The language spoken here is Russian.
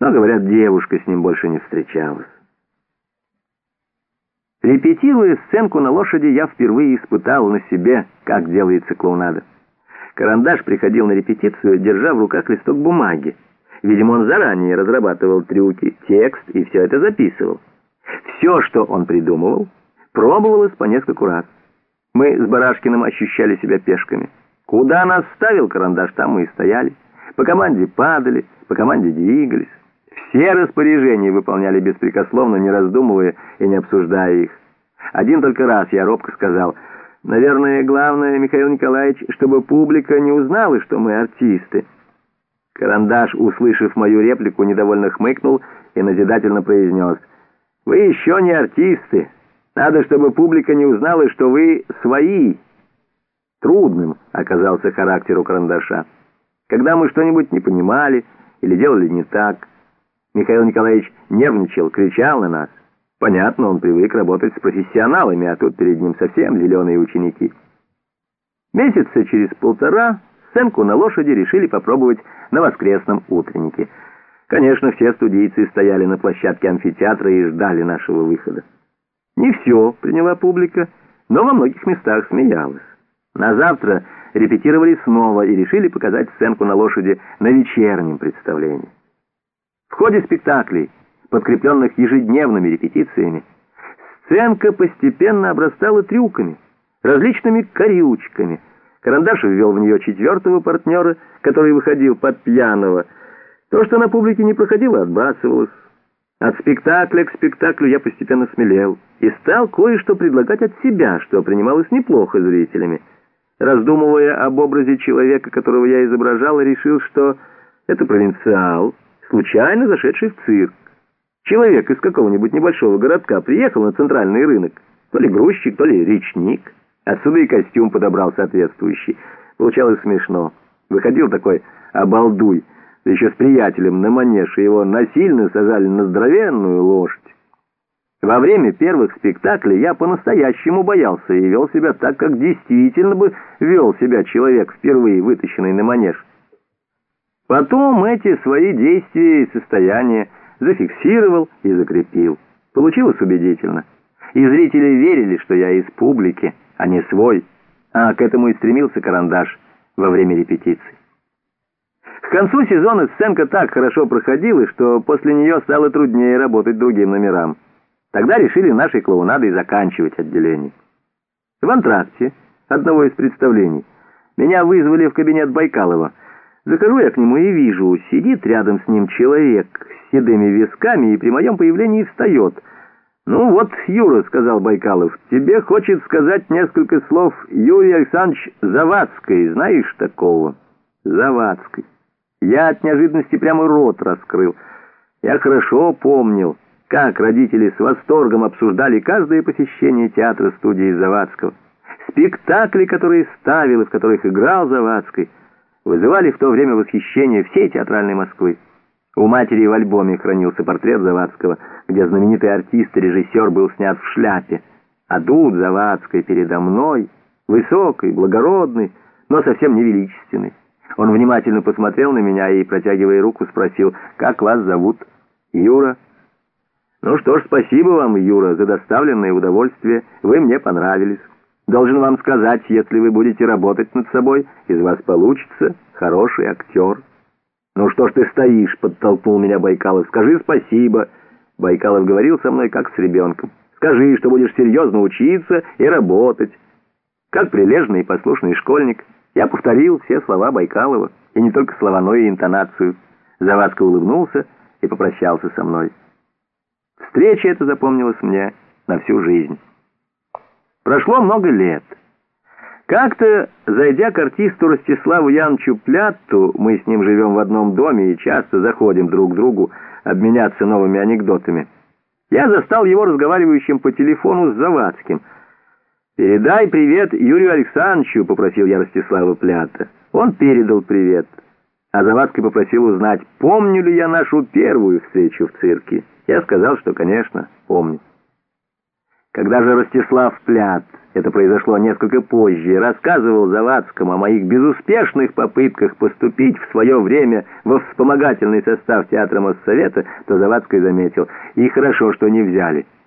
Но, говорят, девушка с ним больше не встречалась. Репетируя сценку на лошади, я впервые испытал на себе, как делается клоунада. Карандаш приходил на репетицию, держа в руках листок бумаги. Видимо, он заранее разрабатывал трюки, текст и все это записывал. Все, что он придумывал, пробовалось по нескольку раз. Мы с Барашкиным ощущали себя пешками. Куда нас ставил карандаш, там мы и стояли. По команде падали, по команде двигались. Все распоряжения выполняли беспрекословно, не раздумывая и не обсуждая их. Один только раз я робко сказал, «Наверное, главное, Михаил Николаевич, чтобы публика не узнала, что мы артисты». Карандаш, услышав мою реплику, недовольно хмыкнул и назидательно произнес, «Вы еще не артисты. Надо, чтобы публика не узнала, что вы свои». Трудным оказался характер у карандаша. Когда мы что-нибудь не понимали или делали не так, Михаил Николаевич нервничал, кричал на нас. Понятно, он привык работать с профессионалами, а тут перед ним совсем зеленые ученики. Месяца через полтора сценку на лошади решили попробовать на воскресном утреннике. Конечно, все студийцы стояли на площадке амфитеатра и ждали нашего выхода. Не все приняла публика, но во многих местах смеялась. На завтра репетировали снова и решили показать сценку на лошади на вечернем представлении. В ходе спектаклей, подкрепленных ежедневными репетициями, сценка постепенно обрастала трюками, различными корючками. Карандашев ввел в нее четвертого партнера, который выходил под пьяного. То, что на публике не проходило, отбрасывалось. От спектакля к спектаклю я постепенно смелел и стал кое-что предлагать от себя, что принималось неплохо зрителями. Раздумывая об образе человека, которого я изображал, решил, что это провинциал, случайно зашедший в цирк. Человек из какого-нибудь небольшого городка приехал на центральный рынок, то ли грузчик, то ли речник. Отсюда и костюм подобрал соответствующий. Получалось смешно. Выходил такой обалдуй, да еще с приятелем на манеж, его насильно сажали на здоровенную лошадь. Во время первых спектаклей я по-настоящему боялся и вел себя так, как действительно бы вел себя человек, впервые вытащенный на манеж. Потом эти свои действия и состояния зафиксировал и закрепил. Получилось убедительно. И зрители верили, что я из публики, а не свой. А к этому и стремился карандаш во время репетиций. К концу сезона сценка так хорошо проходила, что после нее стало труднее работать другим номерам. Тогда решили нашей клоунадой заканчивать отделение. В антракте одного из представлений меня вызвали в кабинет Байкалова — Захожу я к нему и вижу, сидит рядом с ним человек с седыми висками и при моем появлении встает. «Ну вот, Юра», — сказал Байкалов, — «тебе хочет сказать несколько слов Юрий Александрович Завадской. Знаешь такого?» «Завадской». Я от неожиданности прямо рот раскрыл. Я хорошо помнил, как родители с восторгом обсуждали каждое посещение театра студии Завадского. Спектакли, которые ставил и в которых играл Завадской — вызывали в то время восхищение всей театральной Москвы. У матери в альбоме хранился портрет Завадского, где знаменитый артист и режиссер был снят в шляпе. А тут Завадской передо мной, высокий, благородный, но совсем невеличественный. Он внимательно посмотрел на меня и, протягивая руку, спросил, «Как вас зовут?» «Юра». «Ну что ж, спасибо вам, Юра, за доставленное удовольствие. Вы мне понравились». Должен вам сказать, если вы будете работать над собой, из вас получится хороший актер. «Ну что ж ты стоишь?» — подтолкнул меня Байкалов. «Скажи спасибо». Байкалов говорил со мной, как с ребенком. «Скажи, что будешь серьезно учиться и работать». Как прилежный и послушный школьник, я повторил все слова Байкалова, и не только слова, но и интонацию. Завадко улыбнулся и попрощался со мной. Встреча эта запомнилась мне на всю жизнь. Прошло много лет. Как-то, зайдя к артисту Ростиславу Яновичу Плятту, мы с ним живем в одном доме и часто заходим друг к другу обменяться новыми анекдотами, я застал его разговаривающим по телефону с Завадским. «Передай привет Юрию Александровичу», — попросил я Ростислава Плята. Он передал привет. А Завадский попросил узнать, помню ли я нашу первую встречу в цирке. Я сказал, что, конечно, помню. Когда же Ростислав Плят, это произошло несколько позже, рассказывал Завадскому о моих безуспешных попытках поступить в свое время во вспомогательный состав театра Моссовета, то Завадский заметил, и хорошо, что не взяли.